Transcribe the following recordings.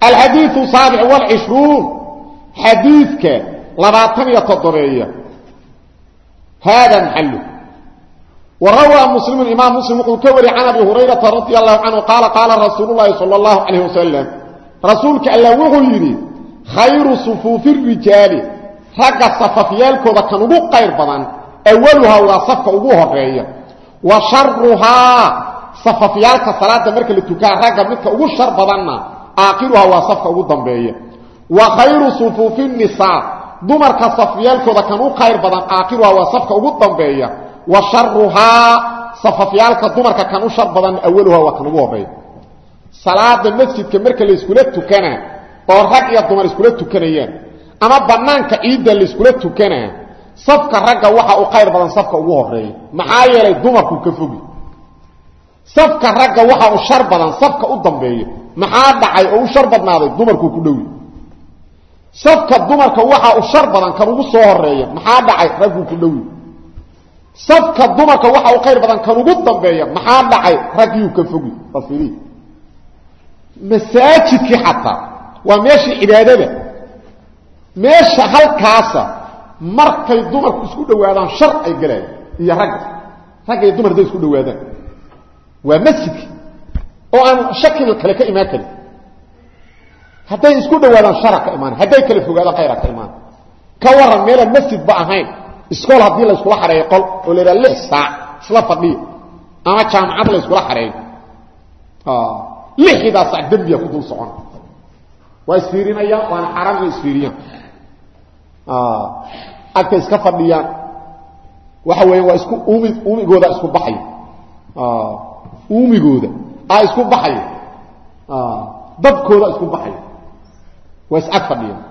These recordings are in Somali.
alxadiiu saabic wlcishruun xadiidka labaatan iyo toddobeeya haada maxalu wa rawaa muslimu imaam muslim wuxuu ka wariyey can abi hurayrata radi allahu canhu qaala qaala rasuulu llaahi sala allahu calayh wasalam rasuulka allah wuxuu yidhi khayru sufuufi rijaali ragga safafyaalkooda kan ugu qayr badan awaluhaa waa safka ugu horreeya wa sharuhaa safafyaalka salaada aakhiruhaa waa safka ugu dambeeya. Wa khayru sufuufi nisaa dumarka safyaalkooda kan u khayr badan aakhiruhaa waa safka ugu dambeeya. Wa sharuhaa safafyaalka dumarka kan u shar badan awaluhaa waa kan ugu horreeya salaada masjidka marka la iskula tukanaa oo rag iyo dumar iskula tukanayaan ama banaanka ciidda la iskula tukanaa safka ragga waxa u khayr badan safka ugu horreeya maxaa yeelay dumarku ka fogi. Safka ragga waxa u shar badan safka u dambeeya maxaa dhacay oo u shar badnaaday? dumarku ku dhowi. Safka dumarka waxa u shar badan kan ugu soo horreeya maxaa dhacay? Raggu ku dhowi. Safka dumarka waxa u khayr badan kan ugu dambeeya maxaa dhacay? Raggiiu ka fogi. Basiri masaajidkii xataa waa meeshii cibaadada. Meesha halkaasa markay dumarku isku dhowaadaan shar ay galayaan iyo ragga. Ragga iyo dumar haday isku dhowaadaan. Waa masjidka oo aan shakil kale ka imaan karin hadday isku dhowaadaan shara ka imaan hadday kala fogaadaan khayra ka imaan. Ka waran meelaan masjidba ahayn iskool haddii la xareeyo qol oo la yidhaha lix saac isla fadhiya ama jaamacad la xareeyo. Lixidaa saac dembiya ku dul socona waa isfiirinayaan waana xaaraan inay isfiiriyaan agta iska fadhiyaan waxa weya waa isku umi umigooda isku baxaya uumigooda a isku baxaya dabkooda isku baxaya waa is-ag fadhiyaan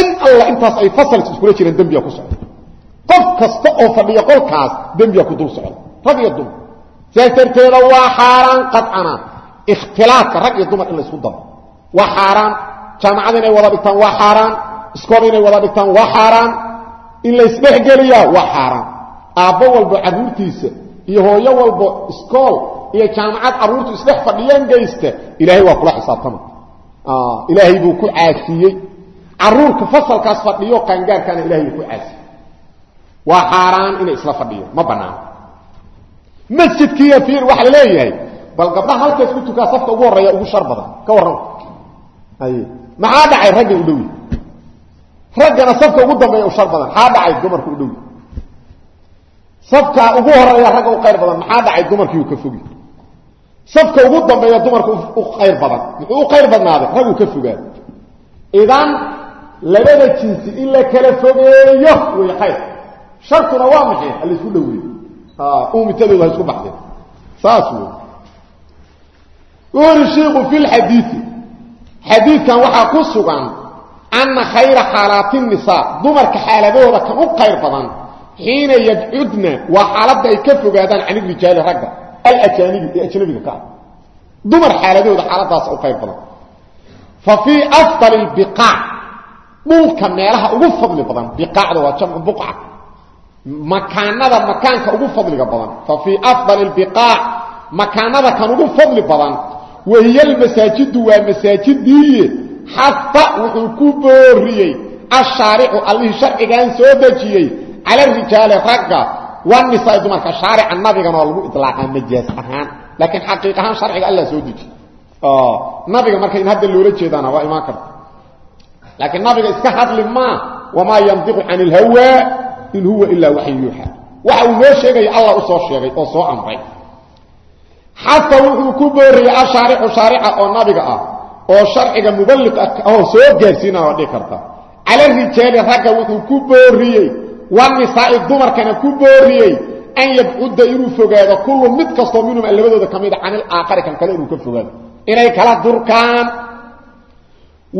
in alla intaas ay fasalka iskula jiraan dembiya ku socda. Qof kasta oo fadhiya qolkaas dembiya ku dul socda. Rag iyo dumar. Sidaas darteeda waa xaaraan qadcana ikhtilaafka rag iyo dumar in la isku daro. Waa xaaraan. Jaamacada inay wada dhigtaan waa xaaraan. Iskool inay wada dhigtaan waa xaaraan. In la isdhexgeliyaa waa xaaraan. Aabbo walbo carruurtiisa iyo hooyo walbo iskool iyo jaamacad carruurtu isdhex fadhiyaan geysta ilaahay waa kula xisaabtama. Ilaahay buu ku caasiyey carruurka fasalkaas fadhiyo qaangaarkaana ilahay ku caasiyey waa xaaraan inay isla fadhiyaan ma banaano masjidkiiyo fiir waxa la leeyahay bal gabdhaha halkaas ku tukaa safka ugu horreeya ugu shar badan. Ka haye maxaa dhacay? Ragga u dhowi. Raggana safka ugu dambeeya u shar badan. Maxaa dhacay? Dumarka u dhowi. Safka ugu horreeya ragga u khayr badan. Maxaa dhacay? Dumarkii uu ka fogi safka ugu dambeeya dumarka u khayr badan. Muxuu u khayr badnaaday? Raguu ka fogaada idan labada jinsi in la kala fogeeyo way khayr. Shartuna waa maxay? Ha la isku dhoweeyo umitadooda ha isku baxdeen saas wey uri shiiku fi lxadiidi xadiidkan waxaa ku sugan ana khayra xaalaati nisaa. Dumarka xaaladahooda kan u khayr badan xiina yabcudna waa xaaladda ay ka fogaadaan can irijaali ragga alajaanibi ee ajnabiga ka ah. Dumar xaaladahooda xaaladaas u khayr badan. Fa fii afdali biqaac dhulka meelaha ugu fadli badan biqaacda waa jamcu buqca. Makaanada makaanka ugu fadliga badan. Fa fii afdali biqaac makaanada kan ugu fadli badan wahiy almasaajidu waa masaajidiiye xafa wuxuu ku booriyey ashaaricu allihii sharcigan soo dejiyey cala rijaali ragga wanisaai dumarka shaarica nabigana waa lagu ilaaqaa majaas ahaan. Laakiin xaqiiq ahaan sharciga alla soo dejiy nabiga marka in hadda loola jeedaana waa imaan karta. Laakiin nabiga iska hadli maa wamaa yandiqu can ilhawa in huwa ilaa waxyu yuuxa waxa uu noo sheegaya allah u soo sheegay oo soo amray. Xafa wuxuu ku booriyey ashaaricu shaarica oo nabiga ah oo sharciga muballiq ahoo soo gaarsiina waa wanisaai dumarkana ku booriyey an yabcudda inuu fogaado kullu mid kastoo minhum a labadooda ka mida can ilaakari kan kale inuu ka fogaado. Inay kala durkaan.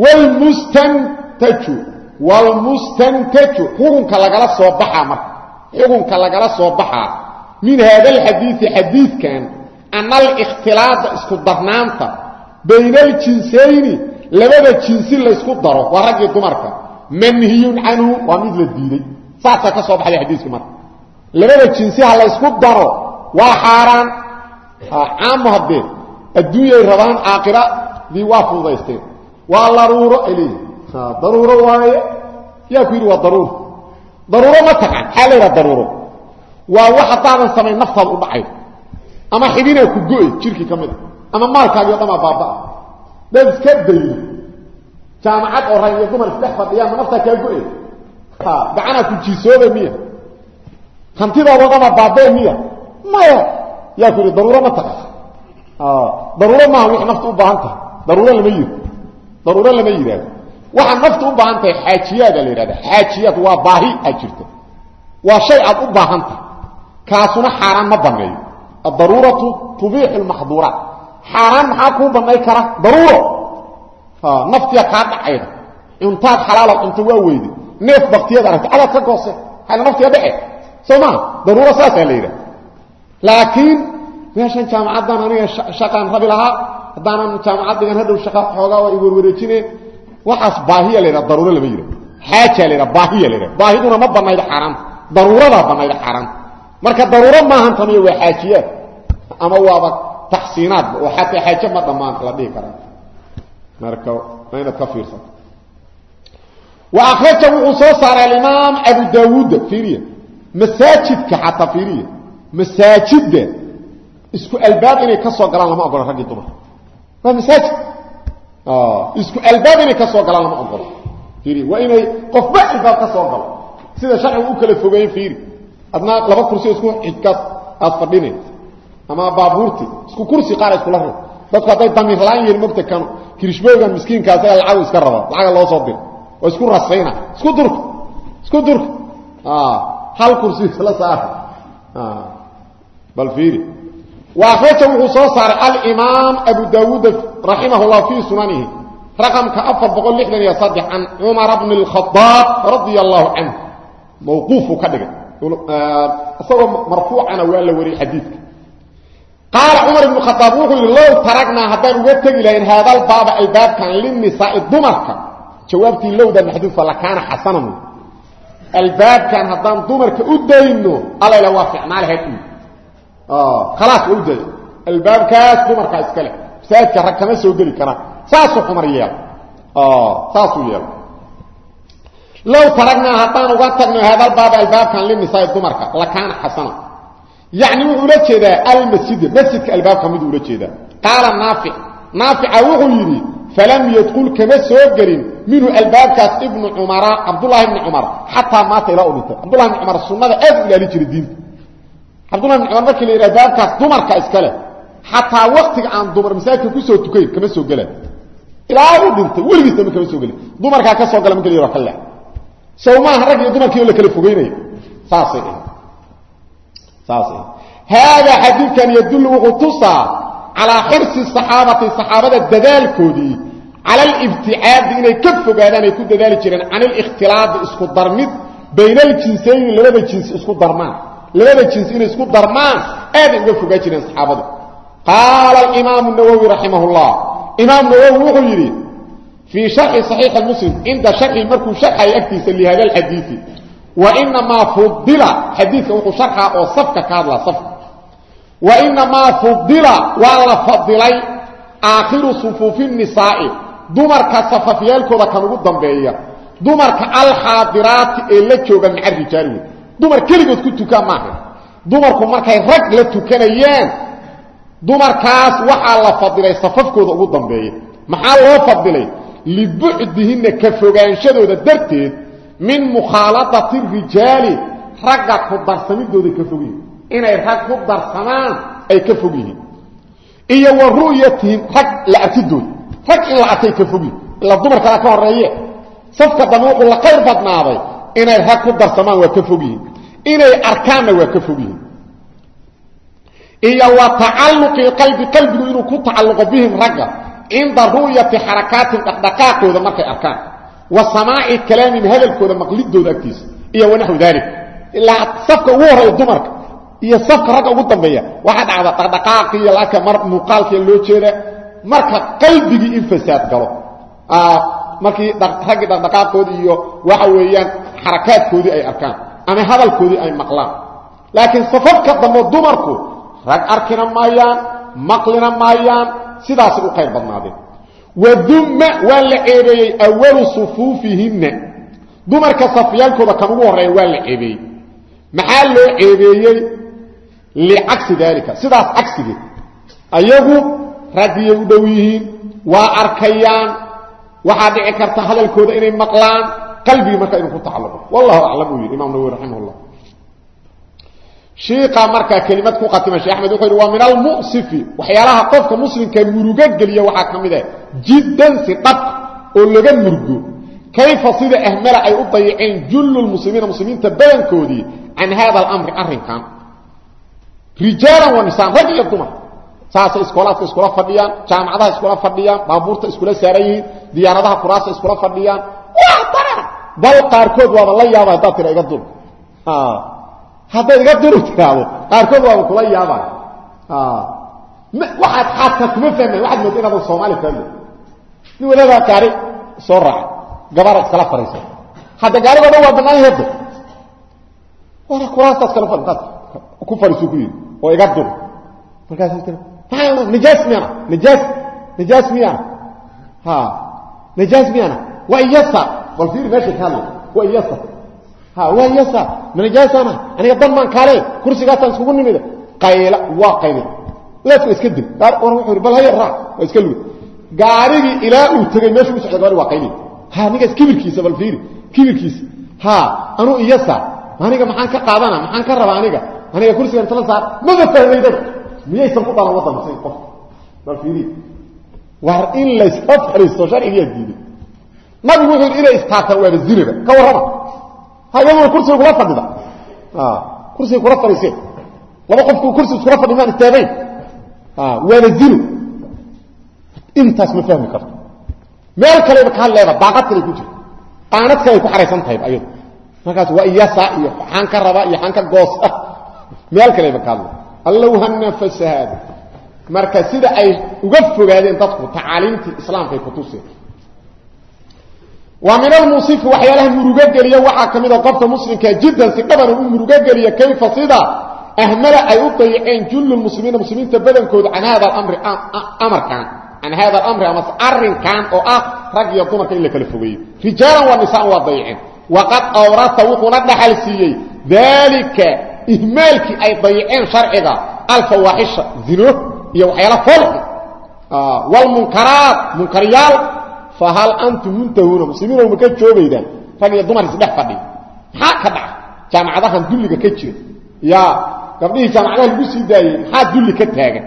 Wlmustantaju wlmustantaju xukunka lagala soo baxaa marka. Xukunka lagala soo baxaa. Min haada alxadiidi xadiidkan ana alikhtilaada isku darnaanta bayna aljinsayni labada jinsi laysku daro waa raggii dumarka. Manhiyun canhu waa mid la diiday saasaa ka soo baxday xadiiskii marka. Labada jinsi ha laysku daro waa xaaraan. Caamo haddee adduunyay rabaan aakiradii waa fududaysteen waa laruuro ay leeyihiin daruuro waaye. Yaa ku yidhi waa daruuro. Daruuro ma taqaan maxaa la yidhaha daruuro? Waa wax haddaadan samayn naftaada u dhacay. Ama xibinaa ku go'ay jirkii ka mid a. Ama maalkaagii o dhamaa baaba-a dad iska daydo jaamacad oo rag iyo dumar isdhex fadhiyaan ma naftaa kaa go'ay gacanaa ku jiisooba miya. Hantidooda dhamaa baabee miya. Maya yaa ku yidhi daruuro ma taqaan daruuro maaha wixii nafta u baahan tahay. Daruuro lama yiri daruuro lama yidhaahdo. Waxaa nafta u baahan tahay xaajiyaada la yidhahda. Xaajiyaad waa baahi aad jirta waa shay aad u baahan tahay. Kaasuna xaaraan ma baneeyo addaruuratu tubiixu lmaxduuraat xaaraan maxaa kuu banay kara? Daruuro. Naftiya kaa dhacayda cuntaad xalaala cunto waa weyde neef baktiyad aragta cadaad ka goose xayla naftiga dhece soo maa daruuro saasaa la yidhaha. Laakiin meeshan jaamacaddan aniga shaqaan rabi lahaa haddaanan jaamacad dhigan hadhow shaqa xoogaa waa iwarwareejine waxaas baahiya la yidhaha daruuro lama yidhaha xaaja la yidhaha baahiya la yidhaha. Baahiduna ma banaydo xaaraanta daruuradaa banayda xaaraanta. Marka daruuro maahan tamiyo waa xaajiyaad ama waaba taxsiinaadba oo xataa xaaje ma dhammaan la dhihi karaa marka waa inaad ka fiirsato wa akhraja wuxuu soo saaray alimaam abu daawuuda fiiriya masaajidka xataa fiiriya masaajidda. Isku albaab inay ka soo galaan lama ogolo raggii dumar. Waa masaajid. Isku albaab inay ka soo galaan lama ogolo fiiri waa inay qofba albaab ka soo galo. Sida sharcigu u kala fogeyn fiiri. Adna laba kursi isku xigkaad aad fadhine. Ama baabuurti. Isku kursi qaar iskula rab dadku hadday damiir la'aan yihiin mogta kan kirishboogan miskiinkaas lacag iska raba. Lacaga loo soo diro oo isku rasayna isku durka isku durka. Ah, hal kursi la saar. Ah, bal fiiri. Waakhraja wuxuu soo saaray alimaam abu daawuud raximah llah fii sunanihi raqamka afar boqol lixdan iyo saddex can cumara bni اlkhadaab radia allahu canhu. Mawquufuu ka dhigay. Ah, isagoo marfuucana waa la wariyey xadiidka. Qaala cumar ibnu khadaab wuxuu yidhi low taragnaa haddaan uga tegi lahayn haadalbaaba albaabkan linisaai dumarka jawaabtii lowda maxduufa lakaana xasanan albaabkan haddaan dumarka u dayno alala waa ficnaa lahayd khalaas waa u day albaabkaas dumarkaa iska leh. Masaajidka rag kama soo geli karaan saasuu xumar yeel saasuu yeel low taragnaa haddaan uga tagno haadalbaaba albaabkan linisaai dumarka lakaana xasanan yacni wuxuu ula jeedaa almasjida masjidka albaabka miduu ula jeedaa. Qaala naafic. Naafica wuxuu yidhi falam yadkul kama soo gelin minhu albaabkaas ibnu cumara cabdulahi ibni cumar xataa maata ilaa u dhintay. Cabdulahi ibni cumar sunada aad u ilaalin jiray diinta cabdullahi ibni cumar markii la yidhaha baabkaas dumarka iskale xataa waktiga aan dumar masaajidka ku soo tukayn kama soo gela ilaa u dhintay weligiisnama kama soo geli dumarkaa ka soo gala ma keliya waa ka leex sow maaha rag iyo dumarkii oo la kala fogeynaya. Saasay ahayd. Saasay ahayd. Haadaa xadiidkan yadullu wuxuu tusaa calaa xirsi يدل وقتصا على حرص الصحابة الصحابة الدلال كودي على الابتعاد إنه كفوا قادان يكون دلال جيران عن الاختلاط اسكو الضرمد بين الجنسين لبدا الجنس اسكو الضرمان لبدا الجنسين اسكو الضرمان هذا كفوا قادان صحابة قال الإمام النووي رحمه الله إمام النووي وغيري في شرح صحيح المسلم عند شرح مركو شرح يكتس لهذا الحديث وإنما فضل حديث وقو شرحة أو صفك كادلا صفك وإنما فضل ولا فضلي آخر صفوف النساء dumarka safafyaalkooda kan ugu dambeeya dumarka alxaadiraati ee la jooga maca rijaal dumar keligood ku tukaa maaha. Dumarku markay rag la tukanayaan dumarkaas waxaa la fadilay safafkooda ugu dambeeya. Maxaa loo fadilay? Libucdihinna ka fogaanshadooda darteed min mukhaaladati rijaali ragga ku darsamidooda ka fog inay rag ku darsamaan ay ka fog yihiin iyo wa ru'yatihim rag la arkidooda rag in la arkay ka fogi ila dumar kala ka horeeye safka dambe wuxuu la qayr badnaaday inay rag ku darsamaan waa ka fog yihiin inay arkaanna waa ka fog yihiin iyo wa tacalluqi qalbi qalbigu inuu ku tacalluqo bihim ragga cinda ru'yati xarakaatin dhaqdhaqaaqooda markay arkaan. Wa samaaci kalaamihim hadalkooda maqlidooda agtiisa iyo wanaxu daalik ilaa safka ugu horreeya dumarka iyo safka ragga ugu dambeeya waxa dhacda dhaqdhaqaaqi iyo laaka mar muuqaalka loo jeeda marka qalbigi in fasaad galo. Ah markii raggi dhaqdhaqaaqoodi iyo waxa weeyaan xarakaadkoodi ay arkaan ama hadalkoodi ay maqlaan. Laakiin safafka dambe dumarku rag arkina maayaan maqlina maayaan sidaas u qayb badnaadeen. Wadumma waa la ceebeeyey awalu sufuufihinna. Dumarka safyaalkooda kan ugu horreeya waa la ceebeeyey. Maxaa loo ceebeeyey? Licagsi daalika. Sidaas cagsigeed ayagu raggiyay u dhow yihiin waa arkayaan waxaa dhici karta hadalkooda inay maqlaan qalbigii marka inuu ku tacalluqo. Wallahu aclam uu yidhi imam nawawi raximah llah shiiqa markaa kelimad ku qatima shee axmed wuxuu yidhi waa min almu'sifi waxyaalaha qofka muslimka murugo geliya waxaa ka mid ah jiddan si dhab oo laga murgo. Kayfa sida ahmala ay u dayaceen jullu lmuslimiina muslimiinta badankoodii can hada alamri arrinkan? Rijaalan wa nisaan rag iyo dumar saasay iskoolaadka iskula fadhiyaan jaamacadaha iskula fadhiyaan baabuurta iskula saaran yihiin diyaaradaha kuraasa iskula fadhiyaan. Bal qaarkood waaba la yaaba haddaad tira iga dur haddayd iga duru tiraado qaarkood waaba kula yaabay waxaad xaadka kuma fahmayn waxaad mooda inaadan soomaali fahmay nin gaari soo raacay gabara iskala fadhiisa hadda gaarigo dhan waa bannaan heda wana kuraastaas kala fadhi intaad ku fadhiisu ku yidhi oo iga dur markaas miyana? Waa iyasa. Bal fiiri meesha ka hadlay. Waa ha waa iyasa. Ma nijaasana aniga dan maan kaale. Kursigaasaan iskugu nimida. Qayla waa qayli leefka iska dil yidhi bal haya raac waa iska lugi. Gaarigii ilaa uu tegey meesha u socday waa qayli. Ninkaas kibirkiisa bal fiiri. Kibirkiisa. Anuu iyasa. Aniga maxaan ka qaadana? Maxaan ka rabaa aniga? Aniga kursigan tala saar. Maba fahmaydaba miyaysan ku dhalan waddan say qof? Bal fiiri. War in layska fadhiisto sharcigiyaa diiday. Nabigu wuxuu yidhi inay istaataan waaba zinaba ka warrama. Ha iyaduna kursiga kula fadhida. Kursiga kula fadhiiseen laba qofku kursi iskula fadhi maan istaagayn waaba zino intaas ma fahmi karto. Meel kaleba ka hadleeba daaqad kale ku jirta qaanad kale ku xaraysan tahay ayadu markaas waa iyasa iyo xaan ka raba iyo xaan ka goosa meel kaleba ka hadle allowhana fasahaada marka sida ay uga fogaadeen dadku tacaaliimtii islaamkay ku tuseen. Wa min almusifi waxyaalaha murugo geliya waxaa ka mid a qofka muslimkaa jiddan si dhabana u murugo geliya kayfa sida? Ahmala ay u dayaceen jullu muslimiina muslimiinta badankooda can hada amri amarkan can hada alamri amase arrinkan oo ah rag iyo dumarka in la kala fogeeyo. Rijaalan waa nisaan waa dayaceen. Waqad awrata wuxuuna dhaxal siiyey. Daalika ihmaalkii ay dayaceen sharciga alfawaaxisha zino iyo waxyaala folxi wlmunkaraat munkaryaal fahal antum muntahuuna muslimiin ma ka joogaydaan? Rag iyo dumar isdhex fadhi. Maxaa ka dhaca jaamacadahan dulliga ka jira ya gabdhihii jaamacadaha lagu sii daayey maxaa dulli ka taagan?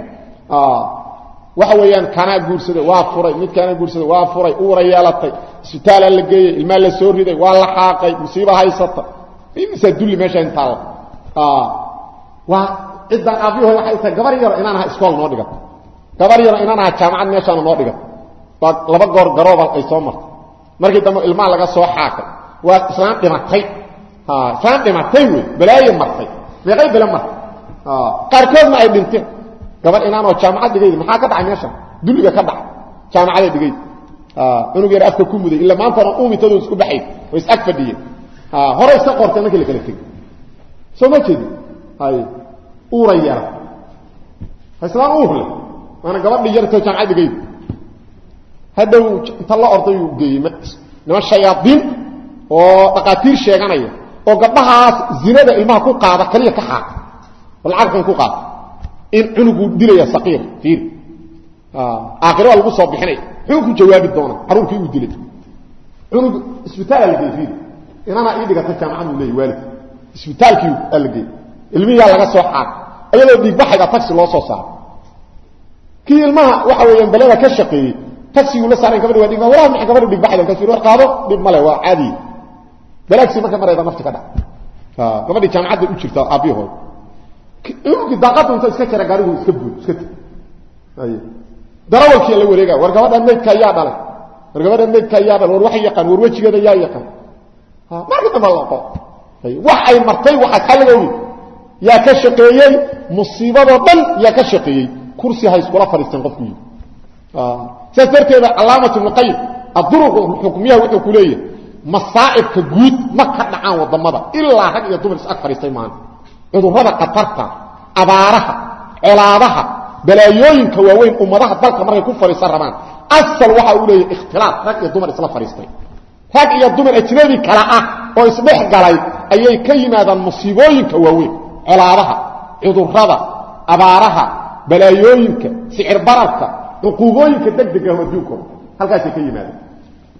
Waxa weeyaan kanaa guursaday waa furay. Mid kanaa guursaday waa furay. Uura yeelatay. Isbitaalaa la geeyey ilmaa la soo riday waa la xaaqay. Musiiba haysata. Imisaa dulli meesha intaalla waa ciddaan aabyaho waxay tahay gabar yaro inaan iskool noo dhigato gabar yaro inaan jaamacad meeshaana noo dhigato waa laba goor garoobal ay soo martay. Markii dambe ilmaha laga soo xaaqay. Waa islaan dhimatay. Islaan dhimatay wey balaayo martay. Meeqay bele martay. Qaarkoodna ay dhinteen. Gabar inaanoo jaamacad dhigayda maxaa ka dhacay meesha dulliga ka dhacay. Jaamacada dhigayda cunug yar afka ku muday. Ila maantana uumitadu isku baxay. Oo is ag fadhiyeen. Hore qortay markii la kala tegey soo ma jeedi hay uura yara. Islaan uur leh. Waana gabadhii yartoo jaamacad dhigayda hadhow inta la orday uu geeyey niman shayaadiin oo dhaqaatiir sheeganaya oo gabdhahaas zinada ilmaha ku qaada kaliya ka xaaq oo ku qaata. In cunugu dilaya saqiir fiir. Aakhiro waa lagu soo bixinaya muxuu ku jawaabi doonaa caruurkii uu dilay. Cunug isbitaal la geeyey fiir. Inana ii dhigata jaamacad uu leeyahy waalid isbitaalkii aa la geeyey ilmihiyaa laga soo xaaq ayadoo dhiigbaxayda taxi loo soo saaro. Kii ilmaha waxa weeyaan balada ka shaqeeyey taxiguu la saaray gabadhi waa dhigma walaa maxay gabadhi dhigbaxayda kaas war qaado dhib male waa caadi. Balaagsi marka marayda nafti ka dhac. Gabadhi jaamacadda u jirta aabiyahood cunugii daaqada inta iska jara gaarigu iska buud iska teg ay la wareega war gabadhan meydka ayaa dhalay. War gabadhan meydka ayaa dhalay. War wax yaqaan war wejigeeda yaa yaqaan. Marka dambe la qo wax ay martay waxa xalgoowi yaa ka shaqeeyey musiibadoo dhan yaa ka shaqeeyey. Kursi ha iskula fadhiisteen qofku. Yii saas darteeda calaamatu ibnu qayim adduruq xukmiyaha wuxuu ku leeyahay masaa'ibka guud ma ka dhacaan waddamada ilaa rag iyo dumar is ag maana. Cudurrada khatarta abaaraha colaadaha balaayooyinka waaweyn ummadaha dalka markay ku fadhiisan rabaan. Asal waxa uu leeyahy ikhtilaaf rag iyo dumar isla fadhiistay. Rag iyo dumar ajnabi kala ah oo isdhex galay ayay ka yimaadaan musiibooyinka waaweyn colaabaha cudurrada abaaraha balaayooyinka sicir bararka cuquubooyinka degdega ah adduunkooda halkaasay ka yimaadaan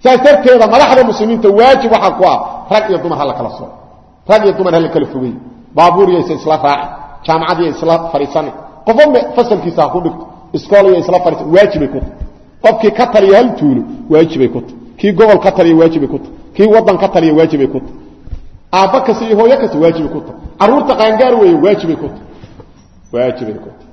saas darteeda madaxda muslimiinta waajib waxaa ku ah rag iyo dumar hala kala soo. Rag iyo dumar hala kala fogey baabuuriyaysa isla raaci. Jaamacadiya isla fadhiisani qofba fasalkiisa ku dhigto iskoolaya isla fadhiisan waajibay ku tahay qofkii ka taliya hal tuulo waajibay ku tahay kii gobol ka taliya waajibay ku tahay kii wadan ka taliya waajibay ku tahay aabba kasta iyo hooyo kasta waajibay ku tahay. Carruurta qaangaar weeye waajibay ku tahay. Waajibay ku tahay